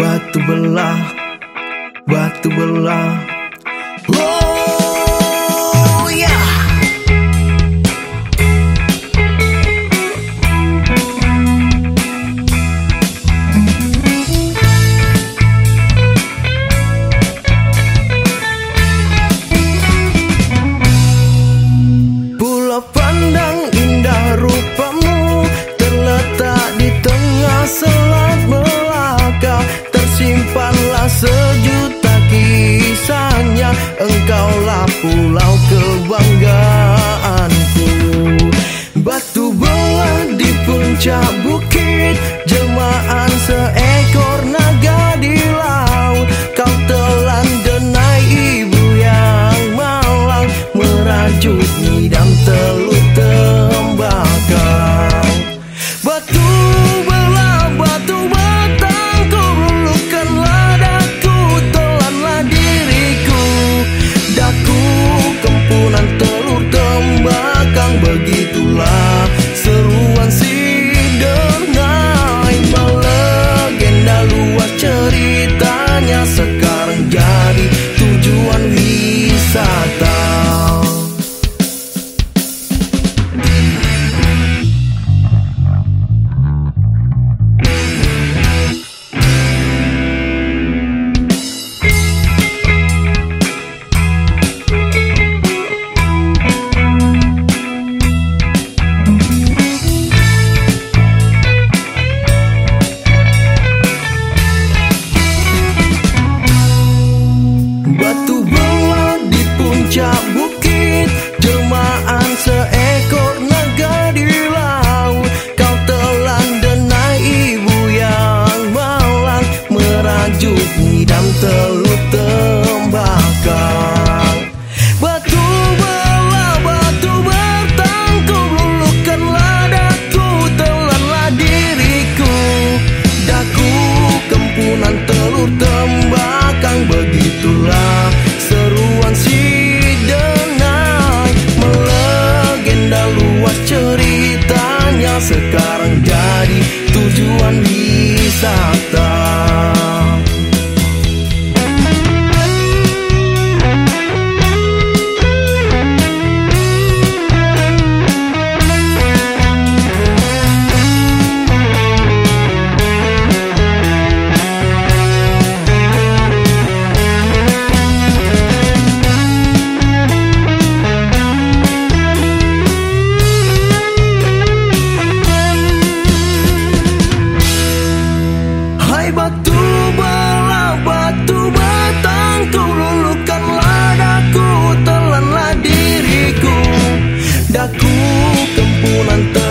batu belah, batu belah. Oh. pulau kebanggaanku. Batu bola di puncak maju Hidam telu tembakau Batu bela batu bertangkup Luluhkanlah ladaku telanlah diriku. Daku kempunan telur tembakau ku kempunan tơ.